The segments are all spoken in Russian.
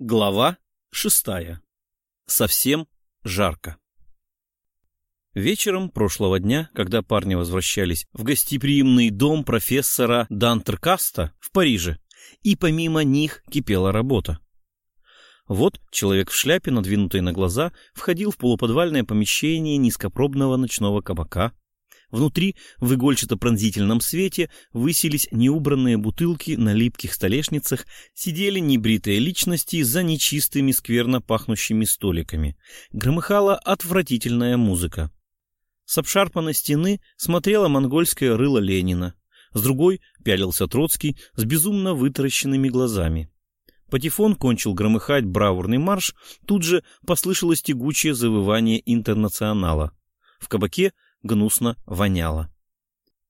Глава шестая. Совсем жарко. Вечером прошлого дня, когда парни возвращались в гостеприимный дом профессора Дантеркаста в Париже, и помимо них кипела работа. Вот человек в шляпе, надвинутой на глаза, входил в полуподвальное помещение низкопробного ночного кабака, Внутри, в игольчато-пронзительном свете, высились неубранные бутылки на липких столешницах, сидели небритые личности за нечистыми скверно пахнущими столиками. Громыхала отвратительная музыка. С обшарпанной стены смотрела монгольское рыло Ленина. С другой пялился Троцкий с безумно вытаращенными глазами. Патефон кончил громыхать бравурный марш, тут же послышалось тягучее завывание интернационала. В кабаке гнусно воняло.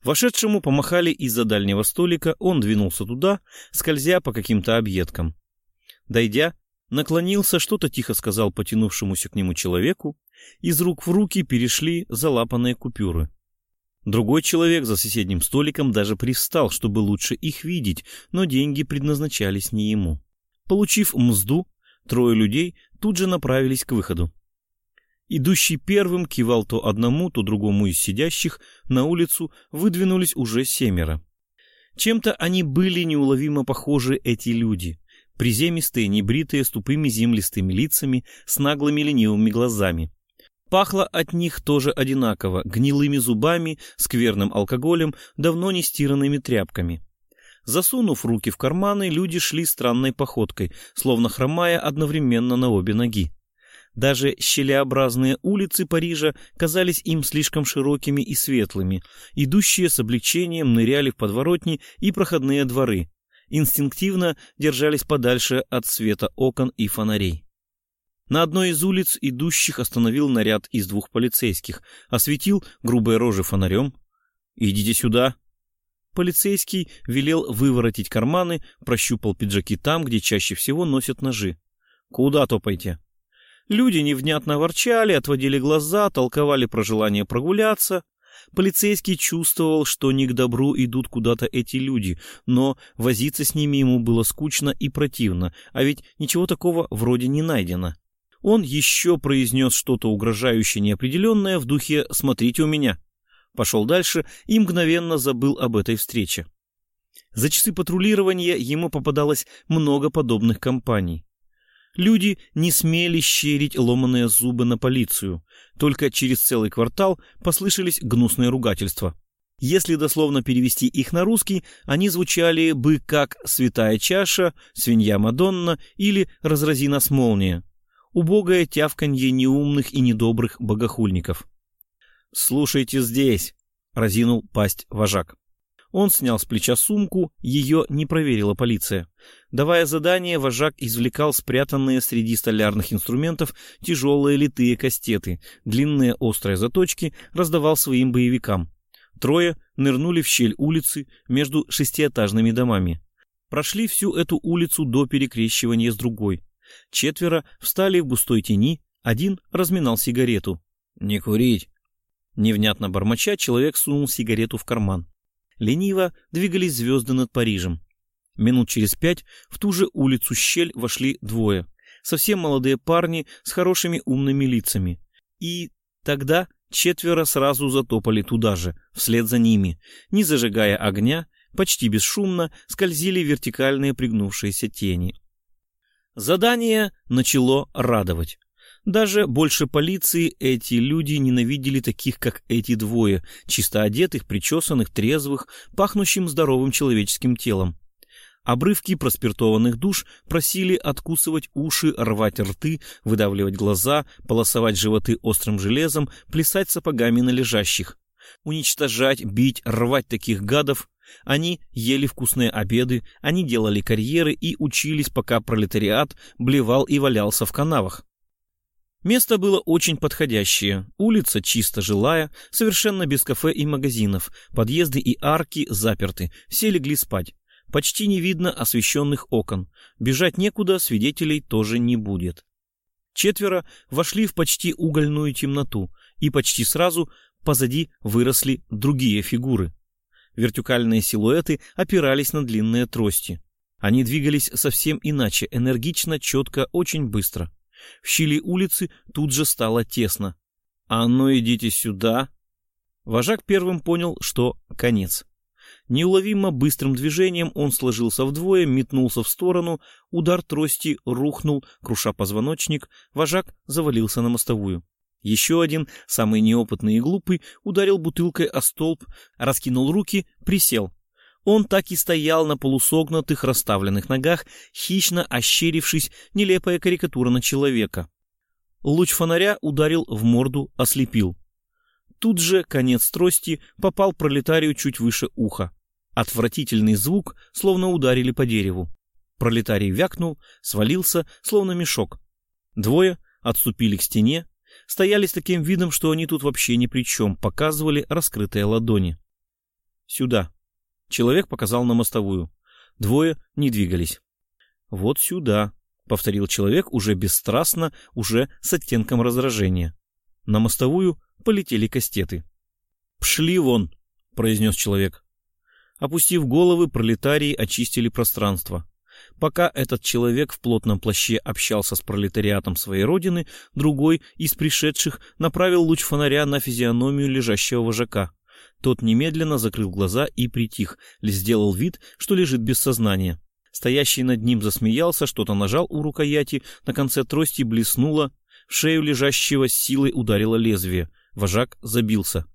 Вошедшему помахали из-за дальнего столика, он двинулся туда, скользя по каким-то объедкам. Дойдя, наклонился, что-то тихо сказал потянувшемуся к нему человеку, из рук в руки перешли залапанные купюры. Другой человек за соседним столиком даже привстал, чтобы лучше их видеть, но деньги предназначались не ему. Получив мзду, трое людей тут же направились к выходу. Идущий первым кивал то одному, то другому из сидящих, на улицу выдвинулись уже семеро. Чем-то они были неуловимо похожи, эти люди. Приземистые, небритые, с тупыми землистыми лицами, с наглыми ленивыми глазами. Пахло от них тоже одинаково, гнилыми зубами, скверным алкоголем, давно не стиранными тряпками. Засунув руки в карманы, люди шли странной походкой, словно хромая одновременно на обе ноги. Даже щелеобразные улицы Парижа казались им слишком широкими и светлыми. Идущие с облегчением ныряли в подворотни и проходные дворы. Инстинктивно держались подальше от света окон и фонарей. На одной из улиц идущих остановил наряд из двух полицейских, осветил грубые рожи фонарем. «Идите сюда!» Полицейский велел выворотить карманы, прощупал пиджаки там, где чаще всего носят ножи. «Куда топайте?» Люди невнятно ворчали, отводили глаза, толковали про желание прогуляться. Полицейский чувствовал, что не к добру идут куда-то эти люди, но возиться с ними ему было скучно и противно, а ведь ничего такого вроде не найдено. Он еще произнес что-то угрожающее неопределенное в духе «смотрите у меня». Пошел дальше и мгновенно забыл об этой встрече. За часы патрулирования ему попадалось много подобных компаний. Люди не смели щерить ломаные зубы на полицию. Только через целый квартал послышались гнусные ругательства. Если дословно перевести их на русский, они звучали бы как «святая чаша», «свинья Мадонна» или «разрази нас молния». Убогое тявканье неумных и недобрых богохульников. «Слушайте здесь», — разинул пасть вожак. Он снял с плеча сумку, ее не проверила полиция. Давая задание, вожак извлекал спрятанные среди столярных инструментов тяжелые литые кастеты, длинные острые заточки раздавал своим боевикам. Трое нырнули в щель улицы между шестиэтажными домами. Прошли всю эту улицу до перекрещивания с другой. Четверо встали в густой тени, один разминал сигарету. «Не курить!» Невнятно бормоча, человек сунул сигарету в карман. Лениво двигались звезды над Парижем. Минут через пять в ту же улицу щель вошли двое. Совсем молодые парни с хорошими умными лицами. И тогда четверо сразу затопали туда же, вслед за ними. Не зажигая огня, почти бесшумно скользили вертикальные пригнувшиеся тени. Задание начало радовать. Даже больше полиции эти люди ненавидели таких, как эти двое, чисто одетых, причесанных, трезвых, пахнущим здоровым человеческим телом. Обрывки проспиртованных душ просили откусывать уши, рвать рты, выдавливать глаза, полосовать животы острым железом, плясать сапогами на лежащих. Уничтожать, бить, рвать таких гадов. Они ели вкусные обеды, они делали карьеры и учились, пока пролетариат блевал и валялся в канавах. Место было очень подходящее. Улица чисто жилая, совершенно без кафе и магазинов. Подъезды и арки заперты. Все легли спать. Почти не видно освещенных окон. Бежать некуда, свидетелей тоже не будет. Четверо вошли в почти угольную темноту, и почти сразу позади выросли другие фигуры. Вертикальные силуэты опирались на длинные трости. Они двигались совсем иначе, энергично, четко, очень быстро. В щели улицы тут же стало тесно. «А ну идите сюда!» Вожак первым понял, что конец. Неуловимо быстрым движением он сложился вдвое, метнулся в сторону, удар трости рухнул, круша позвоночник, вожак завалился на мостовую. Еще один, самый неопытный и глупый, ударил бутылкой о столб, раскинул руки, присел. Он так и стоял на полусогнутых расставленных ногах, хищно ощерившись, нелепая карикатура на человека. Луч фонаря ударил в морду, ослепил. Тут же конец трости попал пролетарию чуть выше уха. Отвратительный звук, словно ударили по дереву. Пролетарий вякнул, свалился, словно мешок. Двое отступили к стене, стояли с таким видом, что они тут вообще ни при чем, показывали раскрытые ладони. «Сюда». Человек показал на мостовую. Двое не двигались. «Вот сюда», — повторил человек уже бесстрастно, уже с оттенком раздражения. На мостовую полетели кастеты. «Пшли вон», — произнес человек. Опустив головы, пролетарии очистили пространство. Пока этот человек в плотном плаще общался с пролетариатом своей родины, другой из пришедших направил луч фонаря на физиономию лежащего вожака. Тот немедленно закрыл глаза и притих, сделал вид, что лежит без сознания. Стоящий над ним засмеялся, что-то нажал у рукояти, на конце трости блеснуло, в шею лежащего силой ударило лезвие. Вожак забился.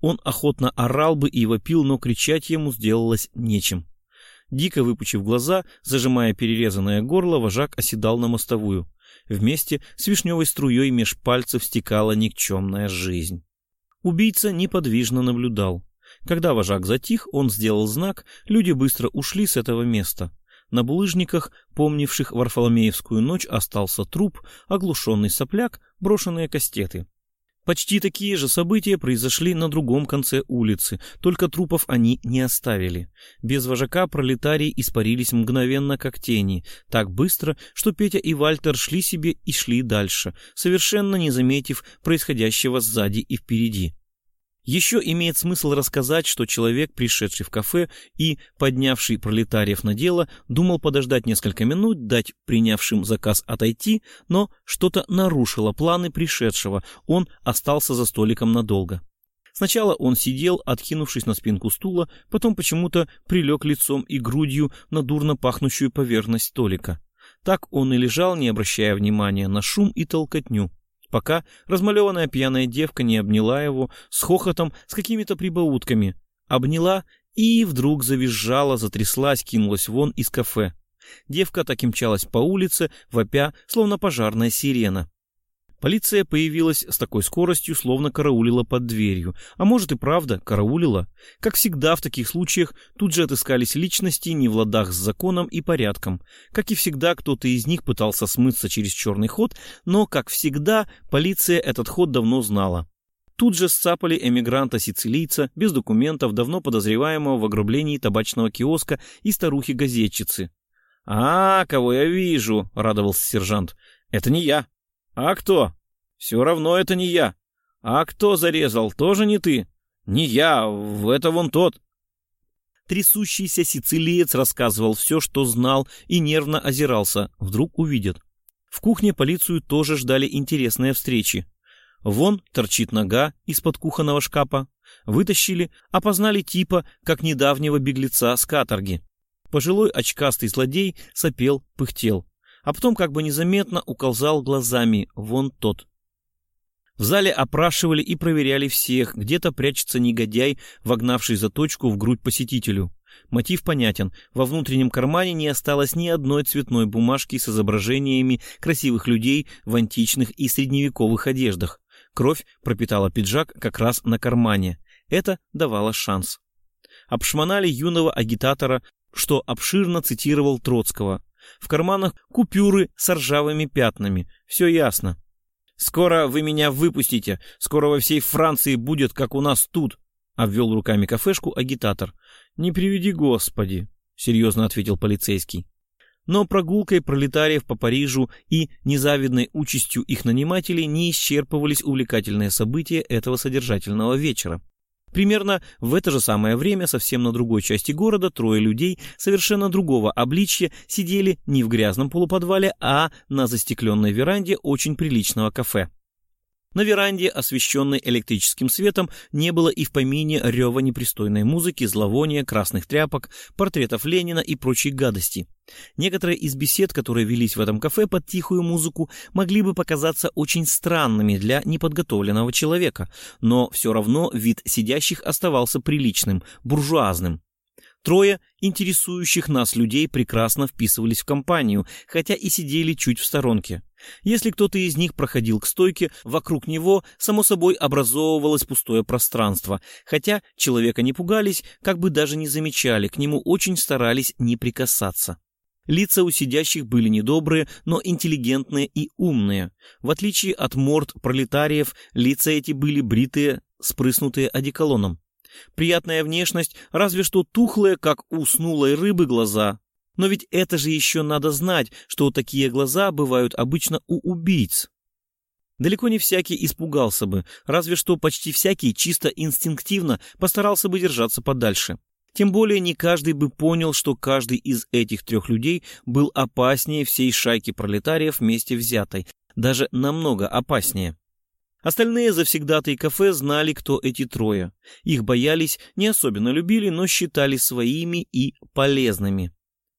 Он охотно орал бы и вопил, но кричать ему сделалось нечем. Дико выпучив глаза, зажимая перерезанное горло, вожак оседал на мостовую. Вместе с вишневой струей меж пальцев стекала никчемная жизнь. Убийца неподвижно наблюдал. Когда вожак затих, он сделал знак, люди быстро ушли с этого места. На булыжниках, помнивших Варфоломеевскую ночь, остался труп, оглушенный сопляк, брошенные кастеты. Почти такие же события произошли на другом конце улицы, только трупов они не оставили. Без вожака пролетарии испарились мгновенно, как тени, так быстро, что Петя и Вальтер шли себе и шли дальше, совершенно не заметив происходящего сзади и впереди. Еще имеет смысл рассказать, что человек, пришедший в кафе и поднявший пролетариев на дело, думал подождать несколько минут, дать принявшим заказ отойти, но что-то нарушило планы пришедшего, он остался за столиком надолго. Сначала он сидел, откинувшись на спинку стула, потом почему-то прилег лицом и грудью на дурно пахнущую поверхность столика. Так он и лежал, не обращая внимания на шум и толкотню пока размалеванная пьяная девка не обняла его с хохотом, с какими-то прибаутками. Обняла и вдруг завизжала, затряслась, кинулась вон из кафе. Девка так и мчалась по улице, вопя, словно пожарная сирена. Полиция появилась с такой скоростью, словно караулила под дверью. А может и правда, караулила. Как всегда в таких случаях, тут же отыскались личности не в ладах с законом и порядком. Как и всегда, кто-то из них пытался смыться через черный ход, но, как всегда, полиция этот ход давно знала. Тут же сцапали эмигранта-сицилийца без документов, давно подозреваемого в ограблении табачного киоска и старухи-газетчицы. «А, кого я вижу!» — радовался сержант. «Это не я. «А кто?» «Все равно это не я». «А кто зарезал? Тоже не ты?» «Не я, это вон тот». Трясущийся сицилиец рассказывал все, что знал, и нервно озирался. Вдруг увидят. В кухне полицию тоже ждали интересные встречи. Вон торчит нога из-под кухонного шкафа. Вытащили, опознали типа, как недавнего беглеца с каторги. Пожилой очкастый злодей сопел, пыхтел а потом как бы незаметно указал глазами «вон тот». В зале опрашивали и проверяли всех, где-то прячется негодяй, вогнавший заточку в грудь посетителю. Мотив понятен. Во внутреннем кармане не осталось ни одной цветной бумажки с изображениями красивых людей в античных и средневековых одеждах. Кровь пропитала пиджак как раз на кармане. Это давало шанс. Обшмонали юного агитатора, что обширно цитировал Троцкого. В карманах купюры с ржавыми пятнами. Все ясно. «Скоро вы меня выпустите. Скоро во всей Франции будет, как у нас тут», — обвел руками кафешку агитатор. «Не приведи Господи», — серьезно ответил полицейский. Но прогулкой пролетариев по Парижу и незавидной участью их нанимателей не исчерпывались увлекательные события этого содержательного вечера. Примерно в это же самое время, совсем на другой части города, трое людей совершенно другого обличья сидели не в грязном полуподвале, а на застекленной веранде очень приличного кафе. На веранде, освещенной электрическим светом, не было и в помине рева непристойной музыки, зловония, красных тряпок, портретов Ленина и прочей гадости. Некоторые из бесед, которые велись в этом кафе под тихую музыку, могли бы показаться очень странными для неподготовленного человека, но все равно вид сидящих оставался приличным, буржуазным. Трое интересующих нас людей прекрасно вписывались в компанию, хотя и сидели чуть в сторонке. Если кто-то из них проходил к стойке, вокруг него, само собой, образовывалось пустое пространство, хотя человека не пугались, как бы даже не замечали, к нему очень старались не прикасаться. Лица у сидящих были недобрые, но интеллигентные и умные. В отличие от морд пролетариев, лица эти были бритые, спрыснутые одеколоном. Приятная внешность, разве что тухлые, как у рыбы, глаза. Но ведь это же еще надо знать, что такие глаза бывают обычно у убийц. Далеко не всякий испугался бы, разве что почти всякий чисто инстинктивно постарался бы держаться подальше. Тем более не каждый бы понял, что каждый из этих трех людей был опаснее всей шайки пролетариев вместе взятой, даже намного опаснее. Остальные завсегдатые кафе знали, кто эти трое. Их боялись, не особенно любили, но считали своими и полезными.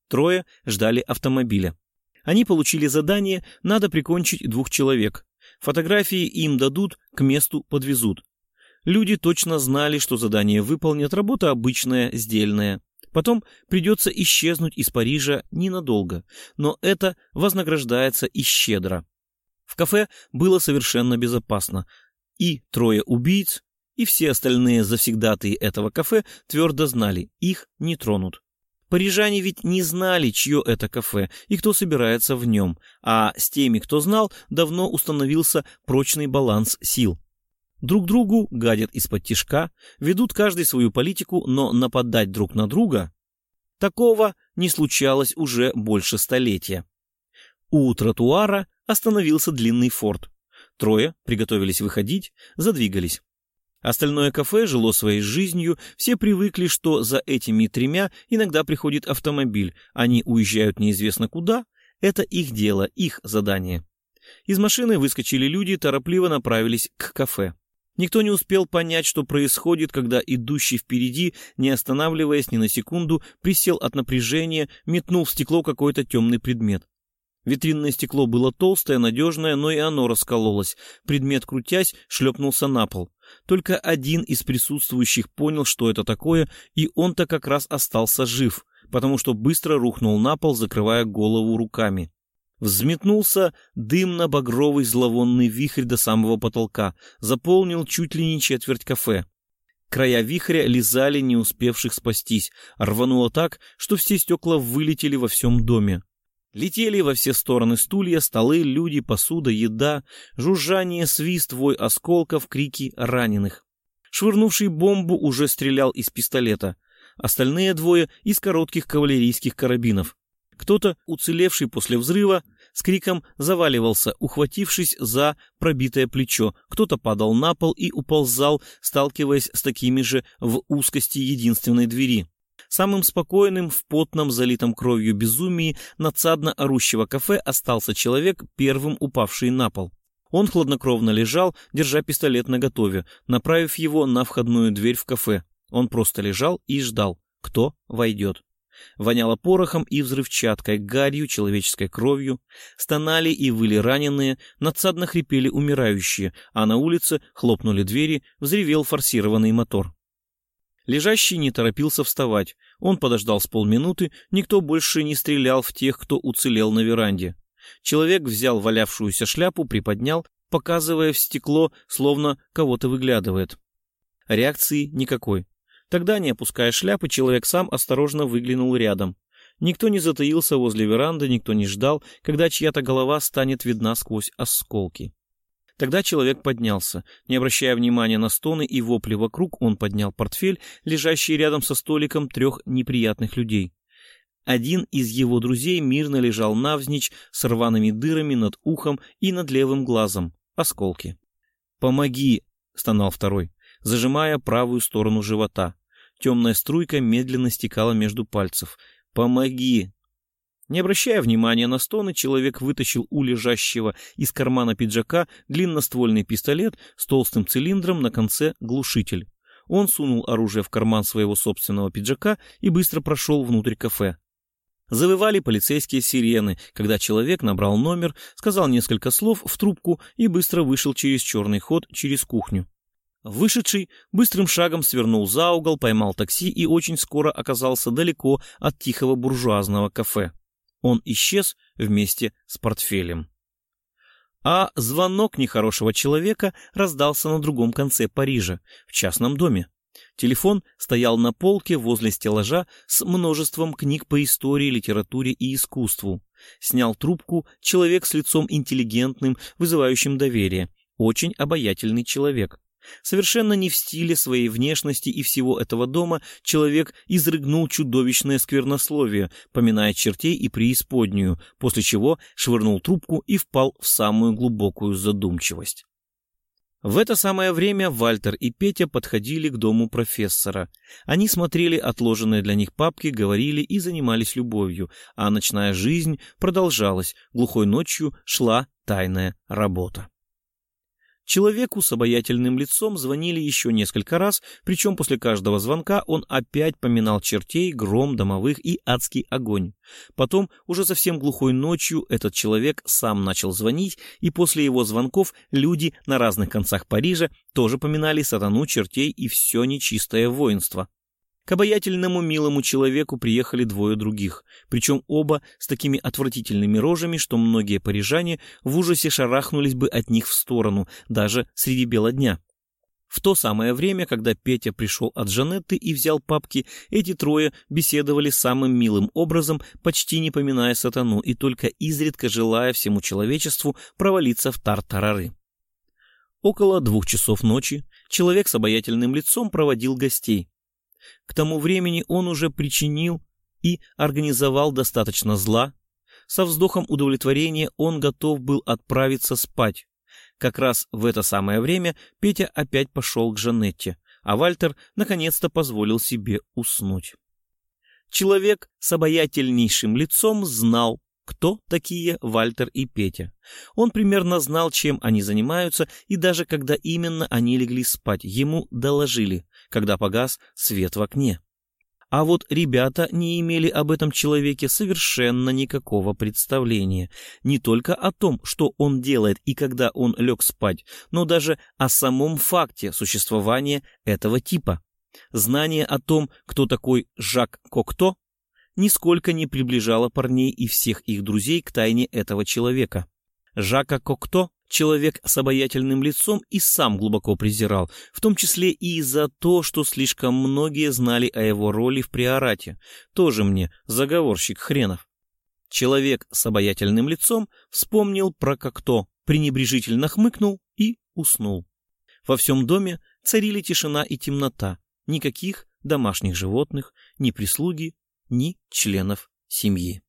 Трое ждали автомобиля. Они получили задание, надо прикончить двух человек. Фотографии им дадут, к месту подвезут. Люди точно знали, что задание выполнят, работа обычная, сдельная. Потом придется исчезнуть из Парижа ненадолго, но это вознаграждается и щедро. В кафе было совершенно безопасно. И трое убийц, и все остальные завсегдатые этого кафе твердо знали, их не тронут. Парижане ведь не знали, чье это кафе и кто собирается в нем, а с теми, кто знал, давно установился прочный баланс сил. Друг другу гадят из-под тишка, ведут каждый свою политику, но нападать друг на друга... Такого не случалось уже больше столетия. У тротуара остановился длинный форт. Трое приготовились выходить, задвигались. Остальное кафе жило своей жизнью, все привыкли, что за этими тремя иногда приходит автомобиль, они уезжают неизвестно куда, это их дело, их задание. Из машины выскочили люди, торопливо направились к кафе. Никто не успел понять, что происходит, когда идущий впереди, не останавливаясь ни на секунду, присел от напряжения, метнул в стекло какой-то темный предмет. Витринное стекло было толстое, надежное, но и оно раскололось. Предмет, крутясь, шлепнулся на пол. Только один из присутствующих понял, что это такое, и он-то как раз остался жив, потому что быстро рухнул на пол, закрывая голову руками. Взметнулся дымно-багровый зловонный вихрь до самого потолка, заполнил чуть ли не четверть кафе. Края вихря лизали не успевших спастись, рвануло так, что все стекла вылетели во всем доме. Летели во все стороны стулья, столы, люди, посуда, еда, жужжание, свист, вой осколков, крики раненых. Швырнувший бомбу уже стрелял из пистолета. Остальные двое — из коротких кавалерийских карабинов. Кто-то, уцелевший после взрыва, с криком заваливался, ухватившись за пробитое плечо. Кто-то падал на пол и уползал, сталкиваясь с такими же в узкости единственной двери. Самым спокойным в потном, залитом кровью безумии надсадно орущего кафе остался человек, первым упавший на пол. Он хладнокровно лежал, держа пистолет наготове, направив его на входную дверь в кафе. Он просто лежал и ждал, кто войдет. Воняло порохом и взрывчаткой, гарью, человеческой кровью. Стонали и выли раненые, надсадно хрипели умирающие, а на улице хлопнули двери, взревел форсированный мотор. Лежащий не торопился вставать. Он подождал с полминуты, никто больше не стрелял в тех, кто уцелел на веранде. Человек взял валявшуюся шляпу, приподнял, показывая в стекло, словно кого-то выглядывает. Реакции никакой. Тогда, не опуская шляпы, человек сам осторожно выглянул рядом. Никто не затаился возле веранды, никто не ждал, когда чья-то голова станет видна сквозь осколки. Тогда человек поднялся. Не обращая внимания на стоны и вопли вокруг, он поднял портфель, лежащий рядом со столиком трех неприятных людей. Один из его друзей мирно лежал навзничь с рваными дырами над ухом и над левым глазом. Осколки. «Помоги!» — стонал второй. зажимая правую сторону живота. Темная струйка медленно стекала между пальцев. «Помоги!» Не обращая внимания на стоны, человек вытащил у лежащего из кармана пиджака длинноствольный пистолет с толстым цилиндром на конце глушитель. Он сунул оружие в карман своего собственного пиджака и быстро прошел внутрь кафе. Завывали полицейские сирены, когда человек набрал номер, сказал несколько слов в трубку и быстро вышел через черный ход через кухню. Вышедший быстрым шагом свернул за угол, поймал такси и очень скоро оказался далеко от тихого буржуазного кафе. Он исчез вместе с портфелем. А звонок нехорошего человека раздался на другом конце Парижа, в частном доме. Телефон стоял на полке возле стеллажа с множеством книг по истории, литературе и искусству. Снял трубку человек с лицом интеллигентным, вызывающим доверие. Очень обаятельный человек. Совершенно не в стиле своей внешности и всего этого дома человек изрыгнул чудовищное сквернословие, поминая чертей и преисподнюю, после чего швырнул трубку и впал в самую глубокую задумчивость. В это самое время Вальтер и Петя подходили к дому профессора. Они смотрели отложенные для них папки, говорили и занимались любовью, а ночная жизнь продолжалась, глухой ночью шла тайная работа. Человеку с обаятельным лицом звонили еще несколько раз, причем после каждого звонка он опять поминал чертей, гром, домовых и адский огонь. Потом, уже совсем глухой ночью, этот человек сам начал звонить, и после его звонков люди на разных концах Парижа тоже поминали сатану, чертей и все нечистое воинство. К обаятельному милому человеку приехали двое других, причем оба с такими отвратительными рожами, что многие парижане в ужасе шарахнулись бы от них в сторону, даже среди бела дня. В то самое время, когда Петя пришел от Жанетты и взял папки, эти трое беседовали самым милым образом, почти не поминая сатану и только изредка желая всему человечеству провалиться в тартарары. Около двух часов ночи человек с обаятельным лицом проводил гостей. К тому времени он уже причинил и организовал достаточно зла. Со вздохом удовлетворения он готов был отправиться спать. Как раз в это самое время Петя опять пошел к Жанетте, а Вальтер наконец-то позволил себе уснуть. Человек с обаятельнейшим лицом знал, кто такие Вальтер и Петя. Он примерно знал, чем они занимаются, и даже когда именно они легли спать, ему доложили, когда погас свет в окне. А вот ребята не имели об этом человеке совершенно никакого представления. Не только о том, что он делает и когда он лег спать, но даже о самом факте существования этого типа. Знание о том, кто такой Жак Кокто, нисколько не приближало парней и всех их друзей к тайне этого человека. Жака Кокто человек с обаятельным лицом и сам глубоко презирал, в том числе и за то, что слишком многие знали о его роли в приорате. Тоже мне заговорщик хренов. Человек с обаятельным лицом вспомнил про Кокто, пренебрежительно хмыкнул и уснул. Во всем доме царили тишина и темнота, никаких домашних животных, ни прислуги, ни членов семьи.